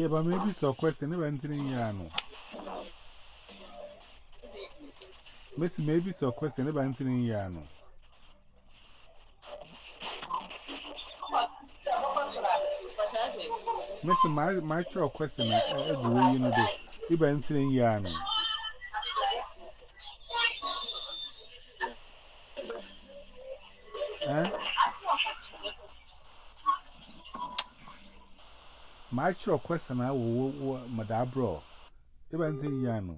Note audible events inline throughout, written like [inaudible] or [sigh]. Yeah, but maybe so. Question never entering Yano. Miss, maybe so. Question never entering Yano. Miss, my my true question, I agree, you know, if entering Yano. Eh? My actual question I will, will, will Madabro. Even the Yano.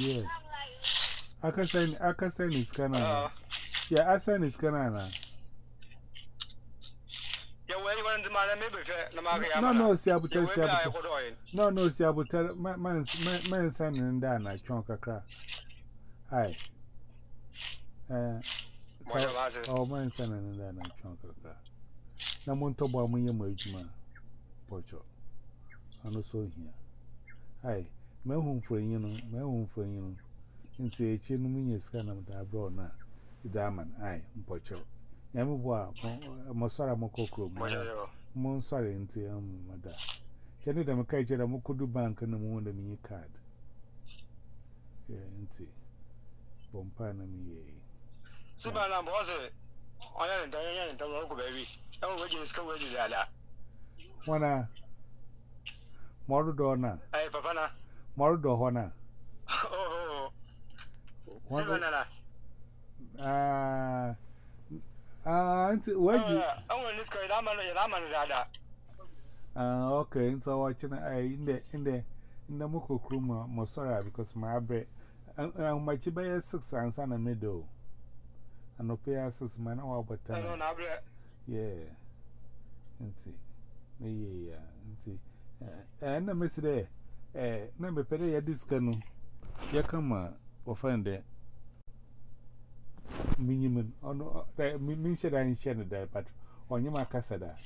Yeah. Akasan, Akasan is kind of. Uh, uh-huh. yeah, Asan is kind of. No, no, see, I will tell you. No, no, see, I will tell my man, son, and Dan, I chunk a crack. Hi. Oh, my son, and Dan, I chunk a crack. Now, Montobo, I'm your mage, man. Pocho. I'm not so here. Hi my home for you know, my home for you know. Into a chin, mean a scan of the brown, the diamond, aye, pocho. Yamaboa, Mosara Mokokro, Mon sorry, into your mother. Jenny, the Macaja, the Mokudu Bank, and the moon, the mini card. Yeah, into Bompana, me. Sibana was it. I am Diane, the local baby. Oh, where is Kawadi Dada? One, Mordona. Aye, Papana. Morido Hona. Oh, oh, oh. Sivanala. Ah, ah, what do you? I want to score Laman Laman Ah, okay, so watching I in the in the in the because my bread. I'm eh, eh, my chibaya six and son and middle. And Opia six man or oh, but uh, Yeah. And see. Yeah, yeah, yeah. Eh, miss it Eh, na mepede ya diska no. Ya kama ofende minimum ono da min she da nshe da but onye makasa da.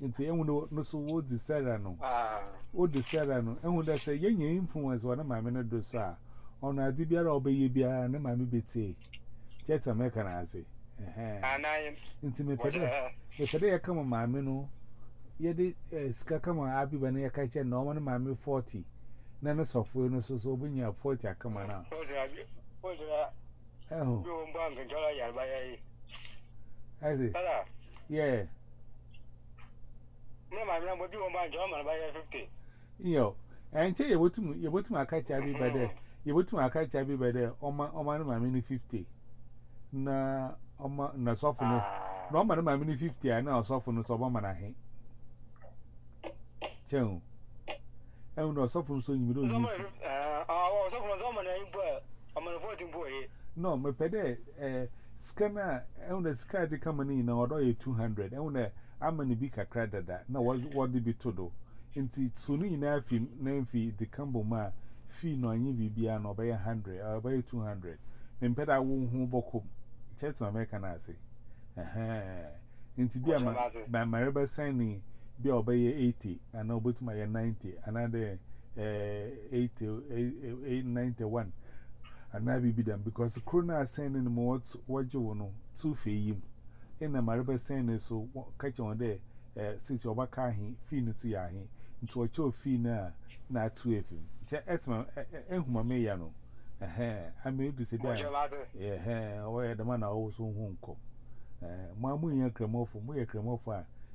Nti ehun no so wo di sera no. Ah. Wo di sera no. Ehun da se yenye influence wa na mame no do so a. Ono adi biara obeye biara na mame betie. Chet America na ase. Eh eh. Ah, Anayin. Nti mepede ah. mepede ya kama mame no. Ye di eh, sika kama abi bana ya kache normal ọmọ na 40 na na software no so so obunya fault akama na fault na eh o yo mba ngenjala ya ba ya yi azi ala yeah mna ma mna mbi mba njo ma ba ya 50 yo enche ye botum ye botum akacha bi ba de mhm. ye botum akacha bi ba de oma oma no ma ah. mini 50 na oma na software no na oma no ma mini 50 na software no so ba ma na he cheun And also from so you don't know. I was from someone and I'm on a voting boy. No, my pede, a scanner, and the sky to come in or do two hundred. And when I'm on a big credit that now what did be to do? Into Sunni Nafi, Nafi, the Campbell ma, fee no, and you be an obey a hundred or obey two hundred. Then pet I won't home back home. Chet my mechanizing. Into be a my river signing. be obey 80 and obey to my 90, another uh, 80, And I be them because Krona sending more what you know, two for him. Eh, in a mariba sending so catch on there, uh, since your back he, fin to ya he, into a chow fina, not two ma him. Etman, Ehuma Mayano. Eh, I made this a day. Yeah, where the man also won't call. Mamma, you're cremophon,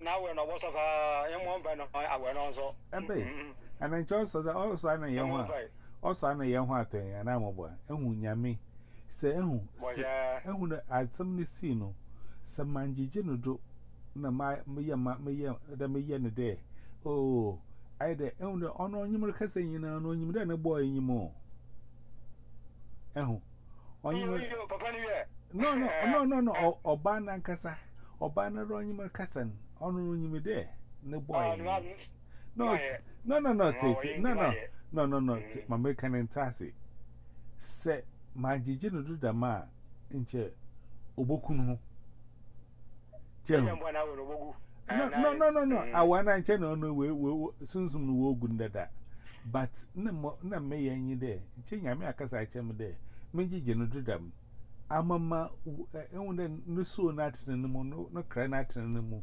now we're not what's of her uh, in one by no uh, I went also. And be and then also that also I know young mm-hmm. one. Also I know young one thing and I'm a boy. And who yammy say who and who I'd suddenly see no some man jigino do na my me ya my me ya the me ya day. Oh, I the and the oh, honor you oh, were cussing you know, you then a boy anymore. And who? On you, Papa, no, no, no, no, no, or Banan Cassa, or Banner on oh, you were cussing. honor you there. No boy. No, no, no, no, no, no, no, no, no, my making and tassi. Say, my jijin do the ma in chair. Obokuno. No, no, no, no, no. I want to channel no way soon soon will go under that. But no, no, may any there. Ching, I may cast I there. do them. I'm a ma, and then no soon at the moon, no at the moon.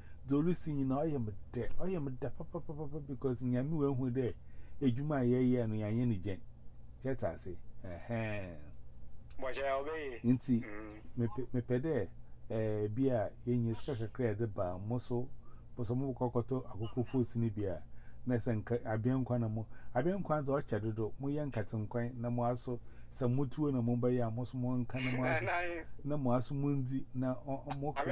the only mm. eh, na you know, I am a [laughs] I am a papa, papa, papa, because in Yamu, there, a Juma, and Just I say, eh, what shall be? In see, me pede, eh, beer, in your bar, for some more a cocoa food, sinny beer. I be I be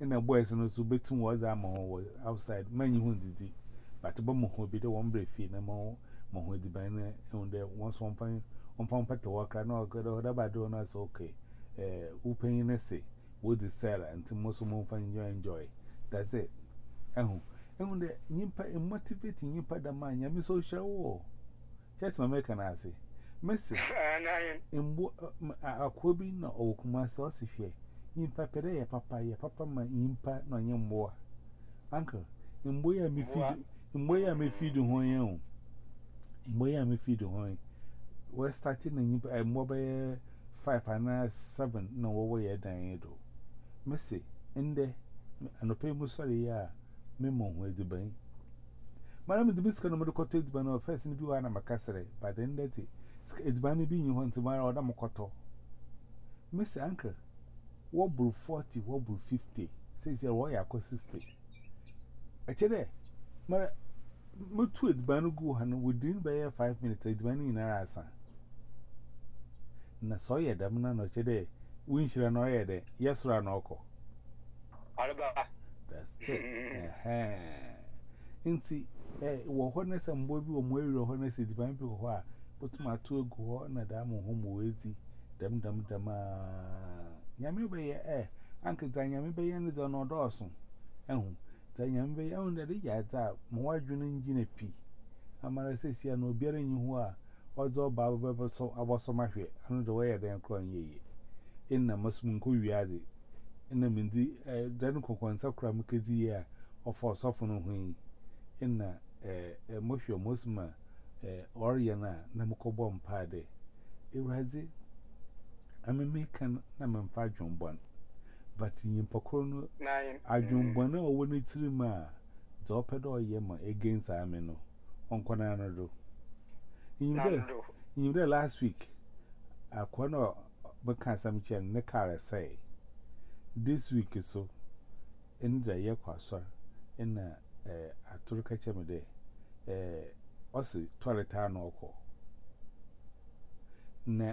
And the boys and also betting was I'm outside many wounds. But the bomb will be the one brief in a more more the banner and there once one fine on found pet to work. I know good or that by doing us okay. Uh, open in a say would the seller until most of them fun you enjoy. That's it. Oh, and the impa motivating you put the man, yammy social war. Just my mechanizing. Messi, and I am in what I could be no oak master if here. Impa pere ya papa ya papa ma impa na onye a Uncle, mgbo ya mi feed mgbo ya mi feed ya o. Mgbo ya mi feed ho ya. We starting na 5 eh, ana 7 na wo wo ya edo. Messi, inde anope mu ya me mo ho Mara mi dibiska no mo koto na first na but then that uncle what brew forty, what brew fifty, says your warrior cost mara I tell you, my two advanu go and within by five minutes, in Na damna no chede no ya de yesra no ko that's it eh nti eh wo ho na se mbo bi wo mo ero ho na se diban bi ho a dam dam dam Yamibe, eh, Uncle Zanyamibe, and is on Dawson. Eh, Zanyambe, owned the Yata, Mwajan Engine P. Amara says, You know, bearing you are, or so Baba, so I was so much here, and the way I then ye. Mindi, a Danco Consacra Mosma, Oriana, I mean, make I'm five John Bon. But in Pocono, I John Bono or when it's Rima, the ma or Yama against Amino, on Conanado. In there, last week, a corner because I'm chin Nekara say. This week is so in the Yakwasar in a Turka Chemide, a Ossi, Toiletano. Na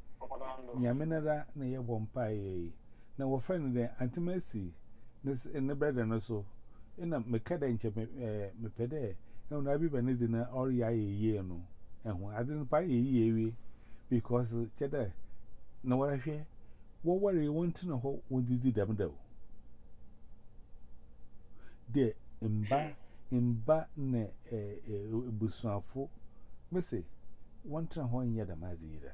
Yaminara na ye bompa ye. Na wo friend de Auntie Mercy this in the brother no so. Ina mekada nche me eh mepede. Na una bi benezi na ori ya ye ye no. Ehun adin pa ye ye wi because cheda na wara hwe. Wo wari wonti na ho wodidi dam da. De mba mba na eh eh busuafo. Mese wonti na ho nya damazi ira.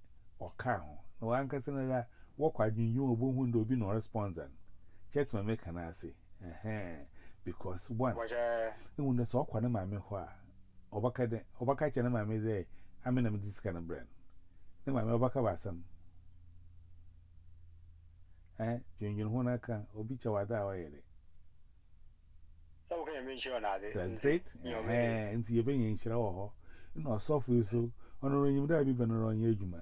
or car. No, I'm considering that what quite you know, who will be no response. Chet my make an assay. Because one, the wound is all quite a mammy why. Obacatch and a mammy there. I mean, I'm this kind of brand. No, I'm Obacabasam. Eh, Junior Honaka, Obicha Wada, or Eddie. That's it. And see, you've been in Shiraho. No, softly so. On a ring, you've around your juma.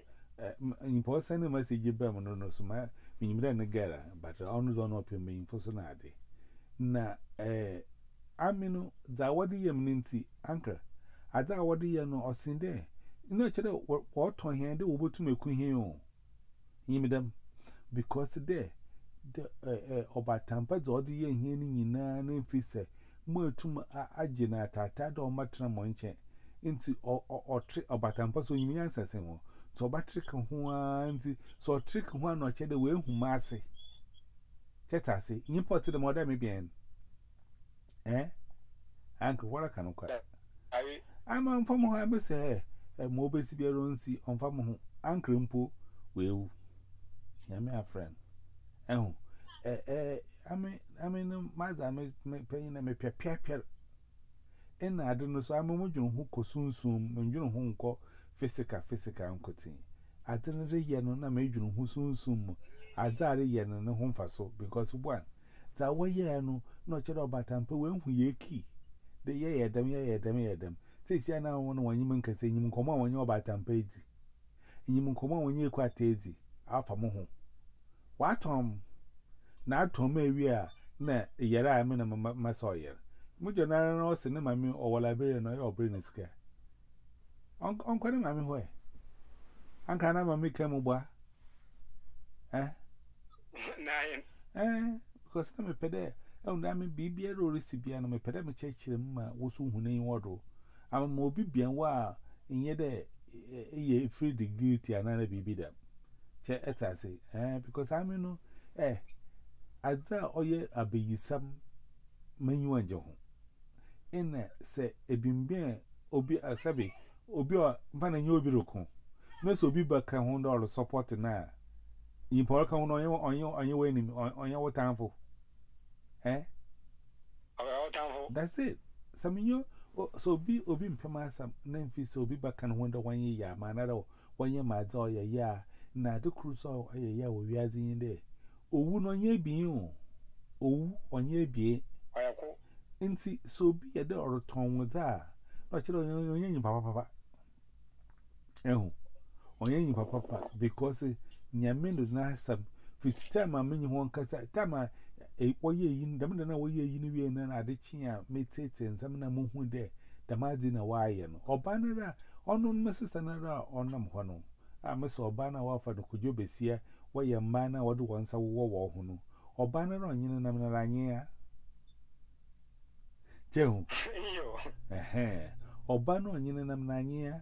import send a message Bem, no, no, e, e, e so my meaning a gala, but I only don't open me for sonade. Na, eh, I mean, that what the anchor. I thought what the yam or sin there. No, what on hand over to me queen here. Yimidam, because there, the eh, the yen hearing in more to my agina tatad or into or or or about tampers So, but trick one, so trick one or cheddar way whom I say. ọtụtụ say, import the mother may Eh? Uncle, what I can I'm on I must say, a mobile severe on sea on from who Uncle Impo will. I'm a friend. Oh, eh, I mean, I mean, may pay in a And I don't know, so I'm a physical, physical, Uncle T. I didn't read you on a major who soon soon. I died on a home for so because one. That way, you know, not your about tamper when we ye key. The yea, them, yea, them, yea, them. Says you now one when you man can say you come on when you're about You come on when you're quite easy. moho. What, Tom? Now, Tom, may we are. Na, Uncle, I'm in way. Uncle, I'm a e make a mobile. Eh? Nine. Eh, because I'm a pede. Oh, I mean, be be a recipe and I'm a pedam church in my was soon in wardrobe. I'm a mobile be a while in a free degree to another be eh, because I'm a be some menu obi ọ mfana nye obi roko nso obi ba ka ho support na onye onye onye we ni onye wotanfo eh okay wotanfo that's it saminyo so obi obi mpema asam na mfisi obi ba ka ho wanye ya ma na ro wanye ma zo ya ya na de cruise ya ya wo de owu no nye bi o owu onye bi ayako nti so obi ya de ọrọ wo za na onye nyi papa Oh, on yen papa, because Nyamendo e, na fifty time I mean one cast time I a way in the man away in the and I did chia, made tate and some moon there, the madden a wyan, or banner, or no missus another or num I must or banner offer the where your man or the ones war war hono, or banner on and Joe, eh, or banner on and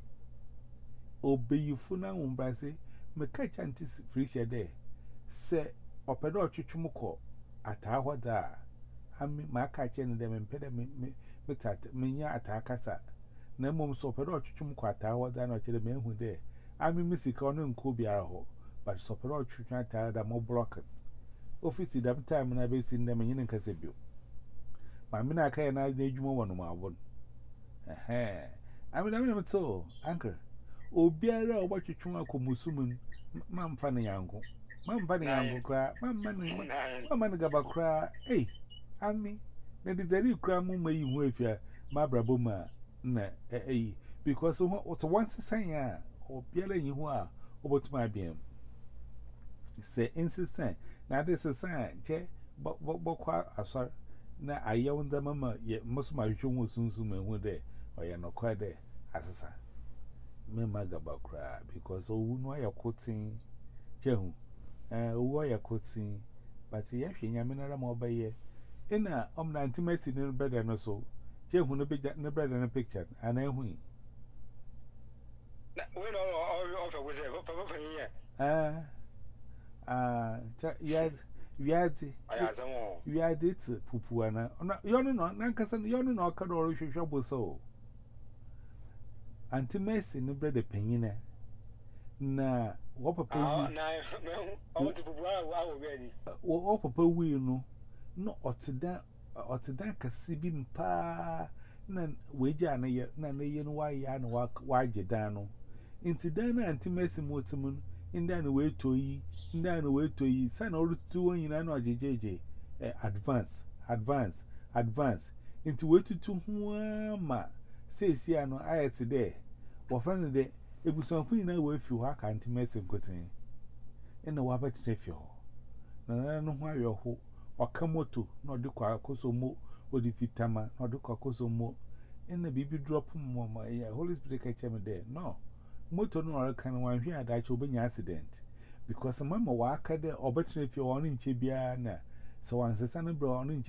obey you for now, Umbrase, me catch antis freezer there. Say, or pedo at our da. I mean, my catching them and me at minya at Akasa. ọchịchọ so pedo chichumuko at our da not to the men who there. I mean, Missy da more broken. Office time I've them in My mina can I need you more one my one. Eh, I mean, so, anchor. obiara ọgbachịchụ akụ musulman ma mfa na ya yango ma mfa na ya yango kra ma mma na [laughs] gaba kra eh ami na dizari kra mu ma ihu afia ma brabo ma na eyi because what once sign a obiara ihu a obotuma sị se insistent na this is a che bokwa asọr na ayew ndama ma musuma hwehwe mu sunsun ma hu ọ oya nokwa de asasa me magaba cry because owu no ya kotin jehu eh owu ya kotin but ye hwe nyame na ma obaye ina omna intimacy ni brother no so jehu no beja ne brother no picture ana ehu yi na we no of of we say papa fa yin Ah, ah yes wiadze wiadze ti pupu ana yo no no na nkasa yo no na ọka do ọrụ hwehwe boso Auntie Mercy, no bread Na, what papa? Ah, [laughs] eh, no, I want to be already. Oh, papa, we know. No, or to that, or to that, Cassibin pa. Nan, wager, and a nan, a yen, why yan walk, why jedano. Into Dana, Auntie Mercy Mortimer, in down Advance, advance, advance. Into way to two, say, see, I know I had today. Well, friend of the day, it was something I will feel I can't mess na cutting. And the wabber if you know why your hope or come what to, nor do quacoso mo, or defeat tama, nor do quacoso mo. And the baby drop mama, a Holy Spirit me there. No, nor one here that you'll be an accident. Because mama in Chibiana, so I'm a son of brown in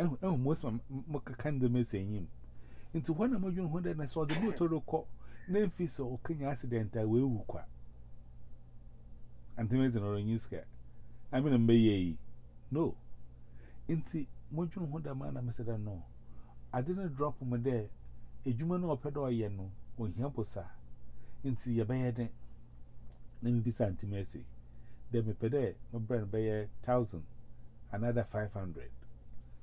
And most of my kind of missing him. Into one of my young hundred, and I saw the motor call. Name fee so can accident I will walk. And to me, or in his care. I mean, may ye no. Into one young hundred man, I said, No. I didn't drop him day. A human or pedo, I know, or Yamposa. Into your bed. Let me be Santi Mercy. Then me pay there, my brand by a thousand, another five hundred.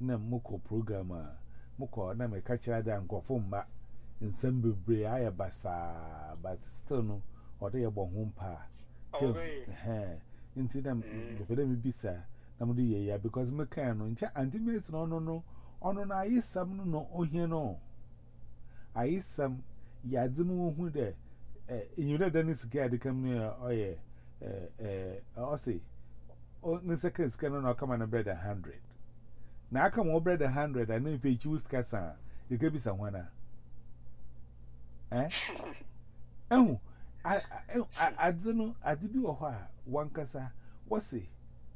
na mokɔ program a mokɔ na meka kyerɛ dɛ nkɔfo mma nsɛm bebree ayɛ basaa but still no ɔde yɛbɔ ho mpa nti na mm. mepɛ dɛ mebisa na mode yɛyia because mekaa no nkyɛ ante mesi no ɔno no ɔno no ayesɛm no na ɔhia no ayesɛm yɛadze mu wohu dɛ ɛnyim dɛ dɛ ne sika yɛde kam no ɔyɛ ɔse ni sɛka sika no na ɔkama no brɛd 100 Now I come over the hundred, da 100 a na-efe chi wuskasa ya kebisa nwana eh [laughs] Oh, I, oh, I, I don't know. I wọ hɔ a wankasa wɔsi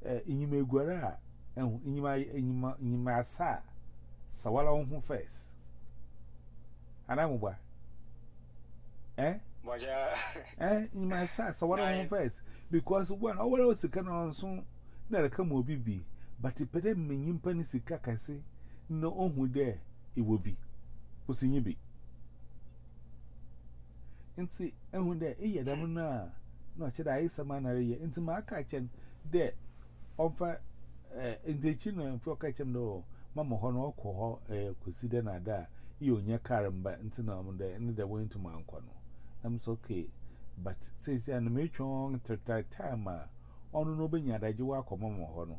enyim eguara a ehu enyim enyim enyim asa a sawala wɔn ho fɛs anamugba eh eh enyim asa a sawala wɔn ho fɛs because one ɔwɔre osika na ɔnso na ɛreka come obi bii. but the pede menyim pani kase no ohu de iwobi bi bi de iye da na na da isa ma na re ma aka de onfa eh nti chi no mfo ka chen do mama ho no ko ho eh kusi de na da iye onye oh, kar mba na no i'm so okay but time a oh, no akọ oh, mama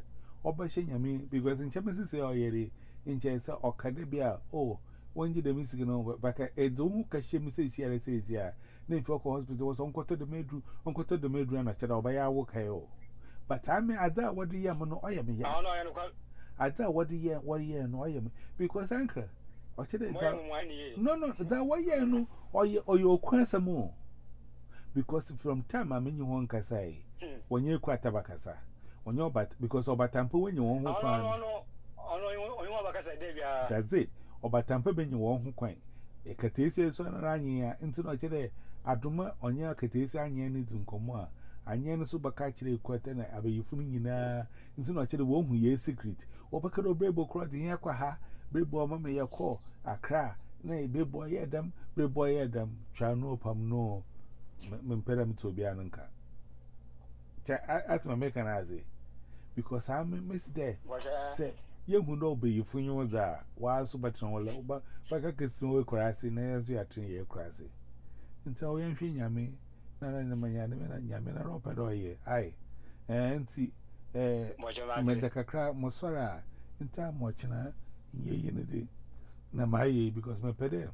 ọba ṣe nyame because in mi sisi ɔyɛ de nkyɛn sɛ ɔkade bi a o wɔn gye dɛm sigi no baka ɛdze ohun kahyɛ mu sɛ ehyia rɛ sɛ ehyia ne nfi ɔkɔ hospital wɔ sɛ ɔnkɔtɔ dɛm edu ɔnkɔtɔ dɛm edu ana kyerɛ ɔbɛyɛ awo kae o but ame adze a wɔde yɛ mu no ɔyɛ mi yɛ adze a wɔde yɛ wɔde yɛ no ɔyɛ mi because ankara ɔkyerɛ dza no no dza wɔyɛ no ɔyɛ ɔyɛ okun asɛm o because from time a menyi wɔn nkasa yi wɔnyɛ ekɔ ataba kasa. onye ọbata because ọbatampe wenye wọn ho kwan that's it ọbatampe benye wọn ho kwan ekataesi eso anara anyị ya ntị na ọchere adụma onye akataesi anyị ya n'iti nkọmụ a anyị nso baka kyerɛ kwata na abayifu no nyinaa nti na ɔkyerɛ wɔn hu yɛ secret ɔbɛka dɛ ɔbrɛbɔ korɔ ha brɛbɔ ɔma mi akra na brɛbɔ yɛ dam brɛbɔ twa no no no That's Because I'm miss there. Say, you know be you for you that while so but no but I can snow crassy, and as you are three year crassy. And so I fin yammy, not in the and rope at all ye, aye. And see, eh, crab, in time watching her, ye unity. Na my ye, because my pede.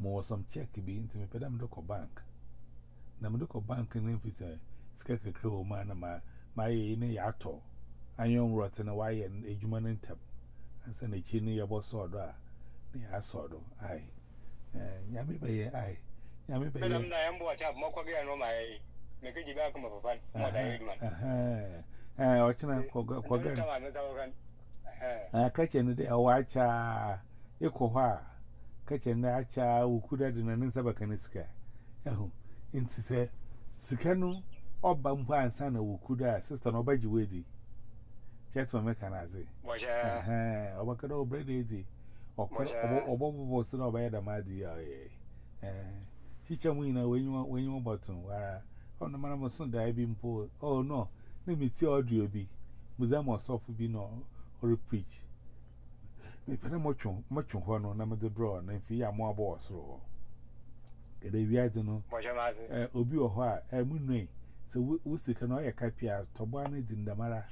More some check be into my bank. bank in sika kakra wɔ mu ana ma ma ayɛ yi ne yɛ atɔ anyɛ nwurɔte na wayɛ adwuma no ntam ansa n'akyi no yɛbɔ sɔɔdo a ne yɛ asɔɔdo ae eh, nyame bɛyɛ ae nyame bɛyɛ eh, ɔkyena kɔgan ka kyɛ no dɛ ɛwɔ akyaa ɛkɔ hɔ a ka kyɛ no dɛ akyaa wɔkuda de na ne nsa bɛka no sika ɛho nti sɛ sika no ọ ba mkpa ansa na wokudo a sista na ọba ji wedi chet ma meka na azị ọbakada obere da edi ọgbọgbọgbọ si na ọba ya da ma dị ya eh chicha nwunye na wenye ọgbatụ wara ọ na mara msụ da ebi mpo ọ nọ na-emeti ọdị obi muza ma ọsọfụ bi na ọrụ prich mepere mọchụ hụ nọ na mmadụ brọ na mfe ya e, e, mụ abụọ soro hụ edewi adị nọ obi ọhụ a emunue So Usika no ya kapia tobani dindamara.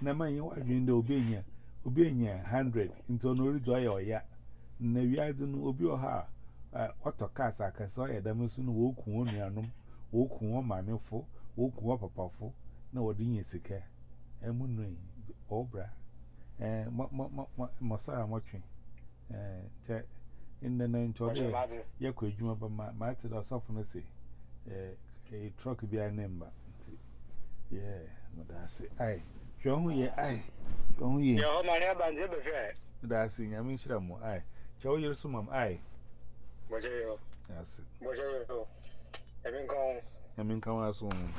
Na manye wadwinde obenya. Obenya 100 into no rido Na no obi oha auto cars akase oya damusu no woku onuanom, woku o mamefo, na wodi nyisika. Emu nui obra. Eh mo mo mo mo sara motwe. inda na ntobe yakwa adwuma ba Yeah, that's it. Aye. John, who Aye. John, who ye? Yeah, how many bands ever That's it. I Shramo. Aye. Chow your sumam. Aye. What's your? That's it. What's your? I mean, come. I mean, come as soon.